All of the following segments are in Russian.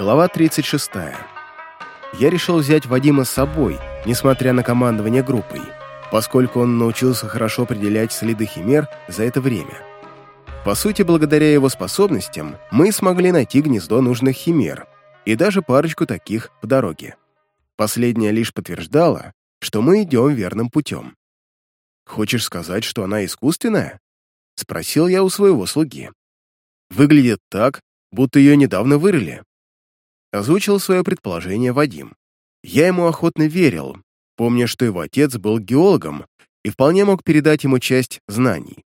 Глава 36. Я решил взять Вадима с собой, несмотря на командование группой, поскольку он научился хорошо определять следы химер за это время. По сути, благодаря его способностям, мы смогли найти гнездо нужных химер и даже парочку таких по дороге. Последняя лишь подтверждала, что мы идем верным путем. «Хочешь сказать, что она искусственная?» — спросил я у своего слуги. «Выглядит так, будто ее недавно вырыли», Озвучил свое предположение Вадим. Я ему охотно верил, помня, что его отец был геологом и вполне мог передать ему часть знаний.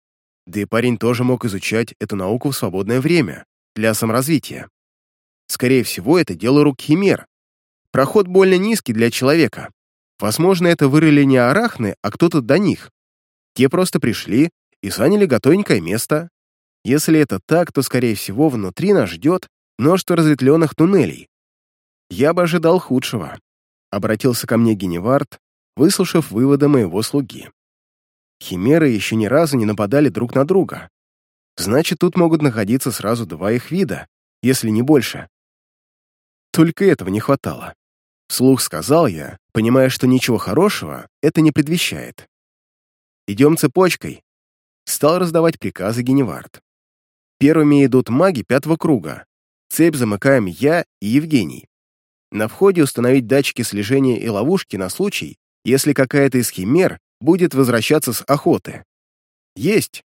Да и парень тоже мог изучать эту науку в свободное время, для саморазвития. Скорее всего, это дело рук химер. Проход больно низкий для человека. Возможно, это вырыли не арахны, а кто-то до них. Те просто пришли и заняли готовенькое место. Если это так, то, скорее всего, внутри нас ждет множество разветвленных туннелей. Я бы ожидал худшего. Обратился ко мне Геневард, выслушав выводы моего слуги. Химеры еще ни разу не нападали друг на друга. Значит, тут могут находиться сразу два их вида, если не больше. Только этого не хватало. Вслух сказал я, понимая, что ничего хорошего это не предвещает. «Идем цепочкой», — стал раздавать приказы Геневард. Первыми идут маги пятого круга, Цепь замыкаем я и Евгений. На входе установить датчики слежения и ловушки на случай, если какая-то из химер будет возвращаться с охоты. Есть!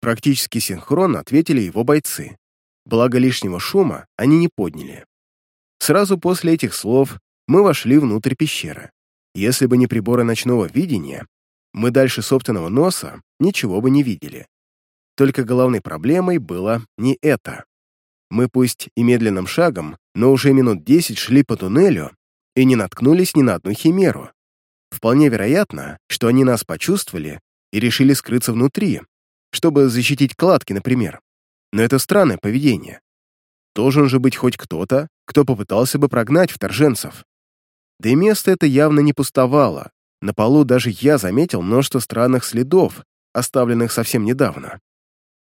Практически синхронно ответили его бойцы. Благо лишнего шума они не подняли. Сразу после этих слов мы вошли внутрь пещеры. Если бы не приборы ночного видения, мы дальше собственного носа ничего бы не видели. Только главной проблемой было не это. Мы пусть и медленным шагом, но уже минут десять шли по туннелю и не наткнулись ни на одну химеру. Вполне вероятно, что они нас почувствовали и решили скрыться внутри, чтобы защитить кладки, например. Но это странное поведение. Должен же быть хоть кто-то, кто попытался бы прогнать вторженцев. Да и место это явно не пустовало. На полу даже я заметил множество странных следов, оставленных совсем недавно.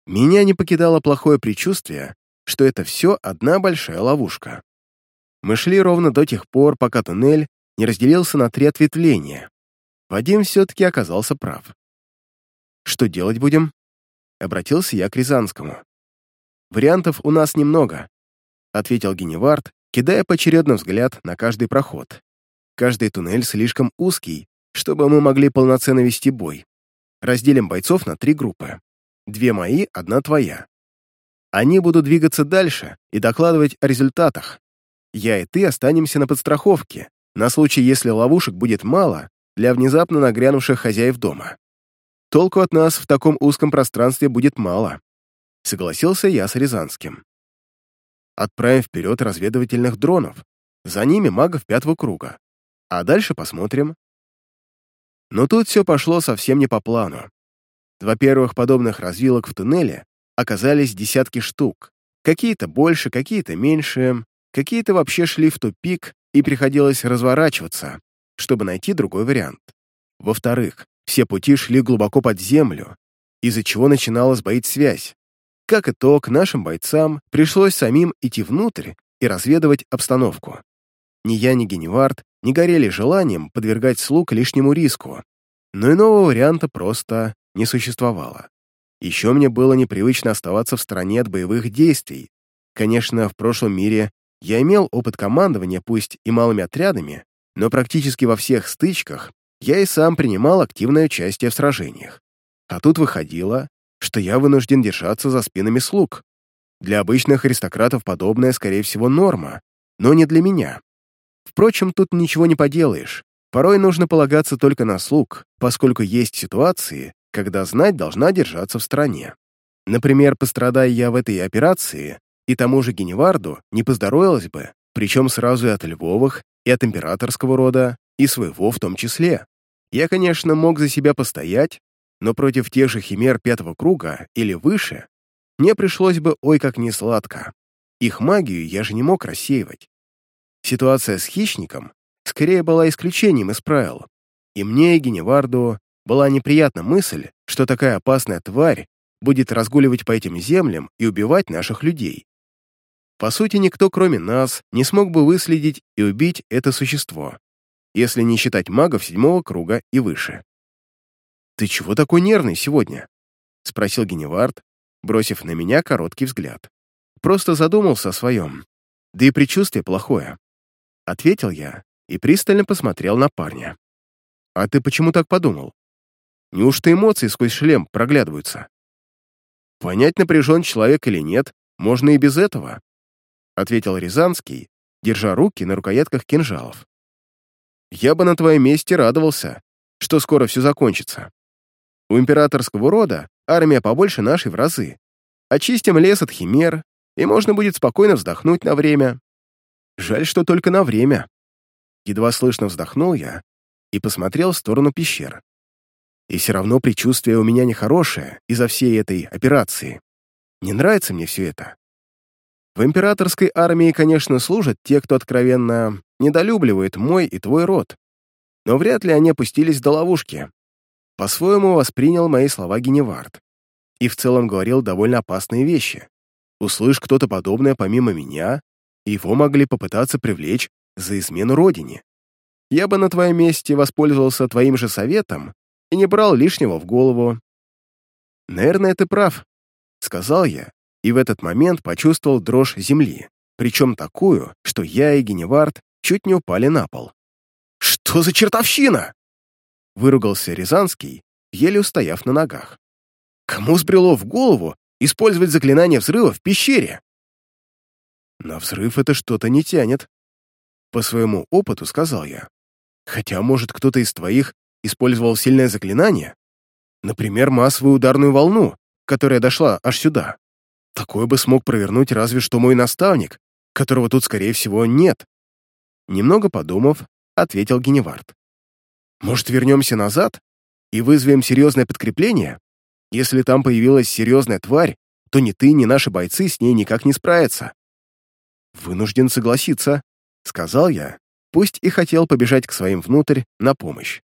Меня не покидало плохое предчувствие, что это все одна большая ловушка. Мы шли ровно до тех пор, пока туннель не разделился на три ответвления. Вадим все-таки оказался прав. «Что делать будем?» — обратился я к Рязанскому. «Вариантов у нас немного», — ответил Геневард, кидая поочередно взгляд на каждый проход. «Каждый туннель слишком узкий, чтобы мы могли полноценно вести бой. Разделим бойцов на три группы. Две мои, одна твоя. Они будут двигаться дальше и докладывать о результатах. Я и ты останемся на подстраховке, на случай, если ловушек будет мало для внезапно нагрянувших хозяев дома. Толку от нас в таком узком пространстве будет мало. Согласился я с Рязанским. Отправим вперед разведывательных дронов, за ними магов пятого круга. А дальше посмотрим. Но тут все пошло совсем не по плану. Во-первых, подобных развилок в туннеле оказались десятки штук. Какие-то больше, какие-то меньше, какие-то вообще шли в тупик, и приходилось разворачиваться, чтобы найти другой вариант. Во-вторых, все пути шли глубоко под землю, из-за чего начинала сбоить связь. Как итог, нашим бойцам пришлось самим идти внутрь и разведывать обстановку. Ни я, ни Геневард не горели желанием подвергать слуг лишнему риску, но иного варианта просто не существовало. Еще мне было непривычно оставаться в стороне от боевых действий. Конечно, в прошлом мире я имел опыт командования, пусть и малыми отрядами, но практически во всех стычках я и сам принимал активное участие в сражениях. А тут выходило, что я вынужден держаться за спинами слуг. Для обычных аристократов подобное, скорее всего, норма, но не для меня. Впрочем, тут ничего не поделаешь. Порой нужно полагаться только на слуг, поскольку есть ситуации, когда знать должна держаться в стороне. Например, пострадая я в этой операции, и тому же Геневарду не поздоровилось бы, причем сразу и от Львовых, и от императорского рода, и своего в том числе. Я, конечно, мог за себя постоять, но против тех же химер пятого круга или выше мне пришлось бы ой как несладко. Их магию я же не мог рассеивать. Ситуация с хищником скорее была исключением из правил, и мне и Геневарду была неприятна мысль, что такая опасная тварь будет разгуливать по этим землям и убивать наших людей. По сути, никто, кроме нас, не смог бы выследить и убить это существо, если не считать магов седьмого круга и выше. «Ты чего такой нервный сегодня?» — спросил Геневард, бросив на меня короткий взгляд. «Просто задумался о своем. Да и предчувствие плохое». Ответил я и пристально посмотрел на парня. «А ты почему так подумал? Неужто эмоции сквозь шлем проглядываются?» «Понять, напряжен человек или нет, можно и без этого», ответил Рязанский, держа руки на рукоятках кинжалов. «Я бы на твоем месте радовался, что скоро все закончится. У императорского рода армия побольше нашей в разы. Очистим лес от химер, и можно будет спокойно вздохнуть на время. Жаль, что только на время. Едва слышно вздохнул я и посмотрел в сторону пещер. И все равно предчувствие у меня нехорошее из-за всей этой операции. Не нравится мне все это. В императорской армии, конечно, служат те, кто откровенно недолюбливает мой и твой род. Но вряд ли они опустились до ловушки. По-своему воспринял мои слова Геневард. И в целом говорил довольно опасные вещи. Услышь кто-то подобное помимо меня, его могли попытаться привлечь за измену родине. Я бы на твоем месте воспользовался твоим же советом и не брал лишнего в голову. «Наверное, ты прав», — сказал я, и в этот момент почувствовал дрожь земли, причем такую, что я и Геневард чуть не упали на пол. «Что за чертовщина?» выругался Рязанский, еле устояв на ногах. «Кому сбрело в голову использовать заклинание взрыва в пещере?» «На взрыв это что-то не тянет», — по своему опыту сказал я. «Хотя, может, кто-то из твоих использовал сильное заклинание? Например, массовую ударную волну, которая дошла аж сюда. Такое бы смог провернуть разве что мой наставник, которого тут, скорее всего, нет». Немного подумав, ответил Геневард. Может, вернемся назад и вызовем серьезное подкрепление? Если там появилась серьезная тварь, то ни ты, ни наши бойцы с ней никак не справятся. Вынужден согласиться, сказал я, пусть и хотел побежать к своим внутрь на помощь.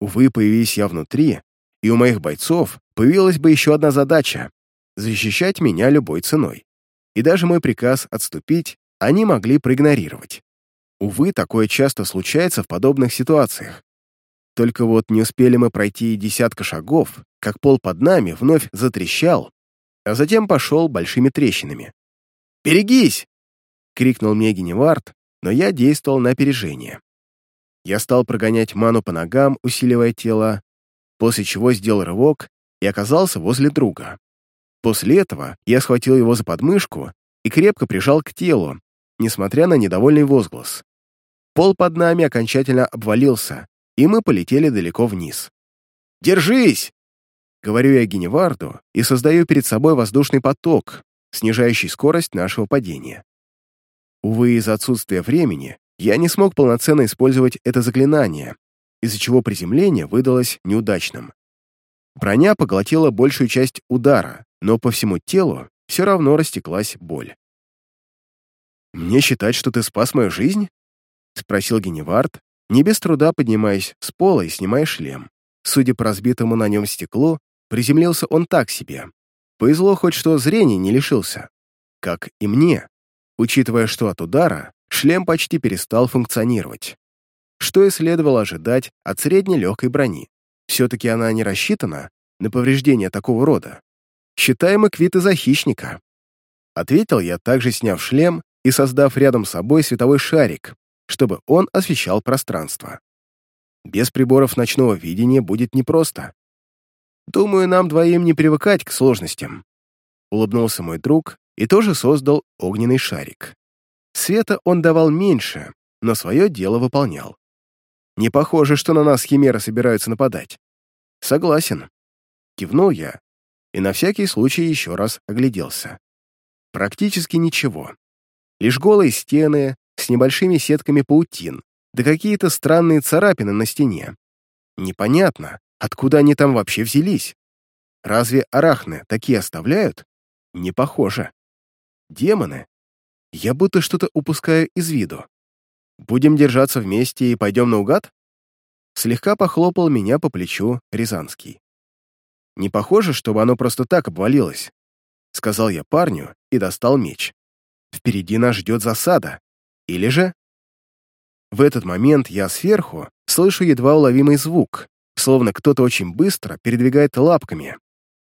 Увы, появись я внутри, и у моих бойцов появилась бы еще одна задача — защищать меня любой ценой. И даже мой приказ отступить они могли проигнорировать. Увы, такое часто случается в подобных ситуациях. Только вот не успели мы пройти десятка шагов, как пол под нами вновь затрещал, а затем пошел большими трещинами. «Берегись!» — крикнул мне Геневард, но я действовал на опережение. Я стал прогонять ману по ногам, усиливая тело, после чего сделал рывок и оказался возле друга. После этого я схватил его за подмышку и крепко прижал к телу, несмотря на недовольный возглас. Пол под нами окончательно обвалился, и мы полетели далеко вниз. «Держись!» Говорю я Геневарду и создаю перед собой воздушный поток, снижающий скорость нашего падения. Увы, из-за отсутствия времени я не смог полноценно использовать это заклинание, из-за чего приземление выдалось неудачным. Броня поглотила большую часть удара, но по всему телу все равно растеклась боль. «Мне считать, что ты спас мою жизнь?» — спросил Геневард, не без труда поднимаясь с пола и снимая шлем. Судя по разбитому на нем стеклу, приземлился он так себе. Повезло хоть что зрение не лишился. Как и мне, учитывая, что от удара шлем почти перестал функционировать. Что и следовало ожидать от средней легкой брони. Все-таки она не рассчитана на повреждения такого рода. Считаемый квиты за хищника. Ответил я, также сняв шлем и создав рядом с собой световой шарик, чтобы он освещал пространство. Без приборов ночного видения будет непросто. Думаю, нам двоим не привыкать к сложностям. Улыбнулся мой друг и тоже создал огненный шарик. Света он давал меньше, но свое дело выполнял. Не похоже, что на нас химеры собираются нападать. Согласен. Кивнул я и на всякий случай еще раз огляделся. Практически ничего. Лишь голые стены, с небольшими сетками паутин, да какие-то странные царапины на стене. Непонятно, откуда они там вообще взялись. Разве арахны такие оставляют? Не похоже. Демоны? Я будто что-то упускаю из виду. Будем держаться вместе и пойдем наугад? Слегка похлопал меня по плечу Рязанский. Не похоже, чтобы оно просто так обвалилось, сказал я парню и достал меч. впереди нас ждет засада. Или же... В этот момент я сверху слышу едва уловимый звук, словно кто-то очень быстро передвигает лапками.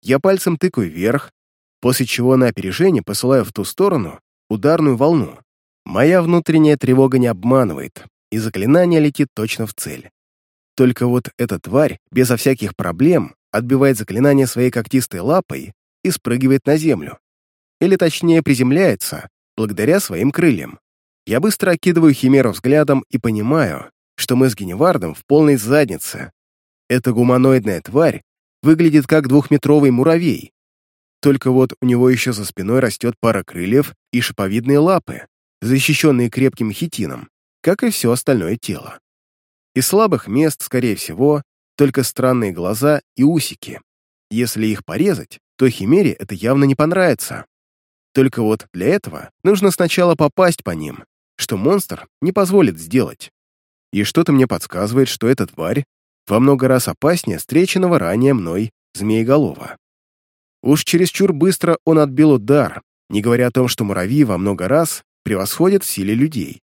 Я пальцем тыкаю вверх, после чего на опережение посылаю в ту сторону ударную волну. Моя внутренняя тревога не обманывает, и заклинание летит точно в цель. Только вот эта тварь безо всяких проблем отбивает заклинание своей когтистой лапой и спрыгивает на землю. Или точнее приземляется, благодаря своим крыльям. Я быстро окидываю Химеру взглядом и понимаю, что мы с Геневардом в полной заднице. Эта гуманоидная тварь выглядит как двухметровый муравей. Только вот у него еще за спиной растет пара крыльев и шиповидные лапы, защищенные крепким хитином, как и все остальное тело. Из слабых мест, скорее всего, только странные глаза и усики. Если их порезать, то Химере это явно не понравится. Только вот для этого нужно сначала попасть по ним, что монстр не позволит сделать. И что-то мне подсказывает, что эта тварь во много раз опаснее встреченного ранее мной змееголова. Уж чересчур быстро он отбил удар, не говоря о том, что муравьи во много раз превосходят в силе людей.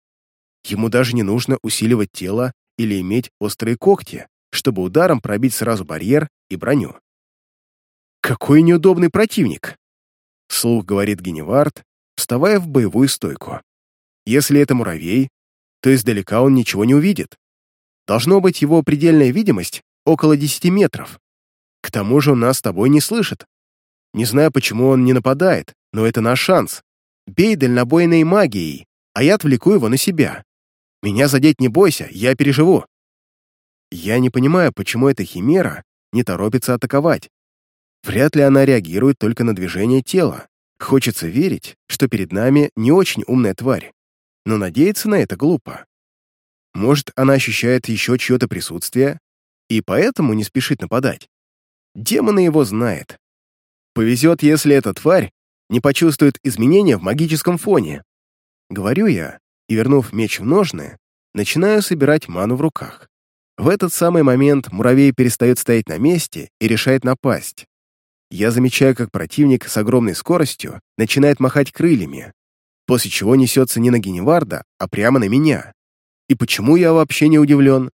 Ему даже не нужно усиливать тело или иметь острые когти, чтобы ударом пробить сразу барьер и броню. «Какой неудобный противник!» — слух говорит Геневард, вставая в боевую стойку. «Если это муравей, то издалека он ничего не увидит. Должно быть его предельная видимость около 10 метров. К тому же он нас с тобой не слышит. Не знаю, почему он не нападает, но это наш шанс. Бей дальнобойной магией, а я отвлеку его на себя. Меня задеть не бойся, я переживу. Я не понимаю, почему эта химера не торопится атаковать. Вряд ли она реагирует только на движение тела. Хочется верить, что перед нами не очень умная тварь. Но надеяться на это глупо. Может, она ощущает еще чье-то присутствие и поэтому не спешит нападать. Демона его знает. Повезет, если эта тварь не почувствует изменения в магическом фоне. Говорю я, и, вернув меч в ножны, начинаю собирать ману в руках. В этот самый момент муравей перестает стоять на месте и решает напасть. Я замечаю, как противник с огромной скоростью начинает махать крыльями, после чего несется не на Геневарда, а прямо на меня. И почему я вообще не удивлен?